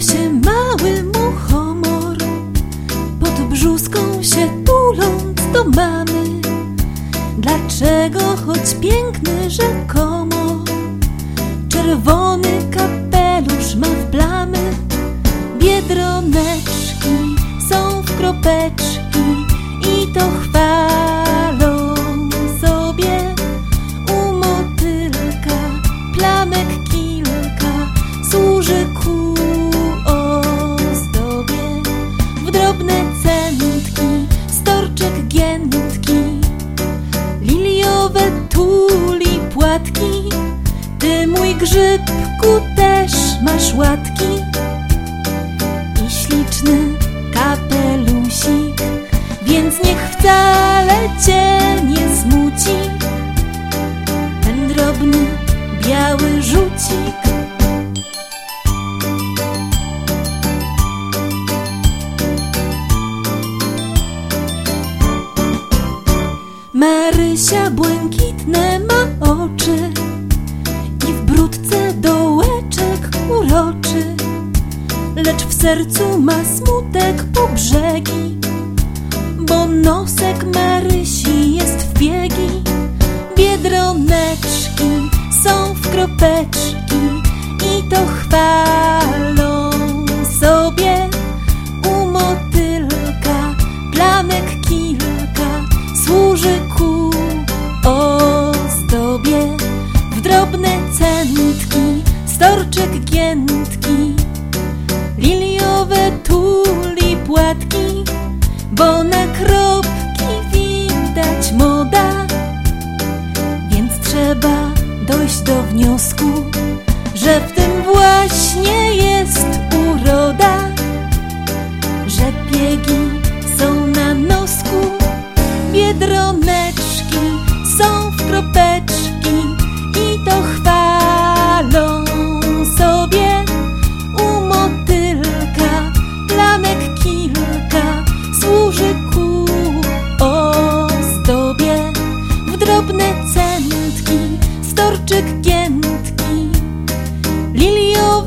Się mały muchomor. Pod brzuską się tuląc do mamy. Dlaczego choć piękny rzekomo? Ty mój grzybku też masz łatki I śliczny kapelusik Więc niech wcale cię nie smuci Ten drobny biały rzucik Marysia błękitne ma oczy dołeczek uroczy Lecz w sercu ma smutek po brzegi Bo nosek Marysi jest w biegi. Biedroneczki są w kropeczki I to chwalą sobie. U motylka plamek kilka Służy centki, storczek giętki Liliowe tuli płatki Bo na kropki widać moda. Więc trzeba dojść do wniosku Że w tym właśnie jest uroda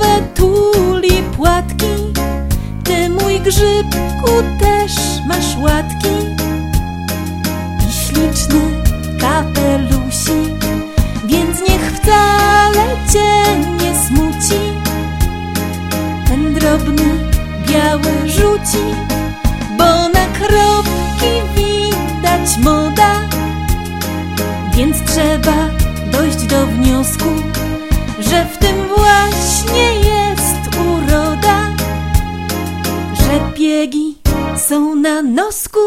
Liliowe tuli płatki. Ty mój grzybku też masz łatki. I śliczny kapelusik, więc niech wcale cię nie smuci. Ten drobny biały rzuci, bo na kropki widać moda, więc trzeba dojść do wniosku, że w tym są na nosku.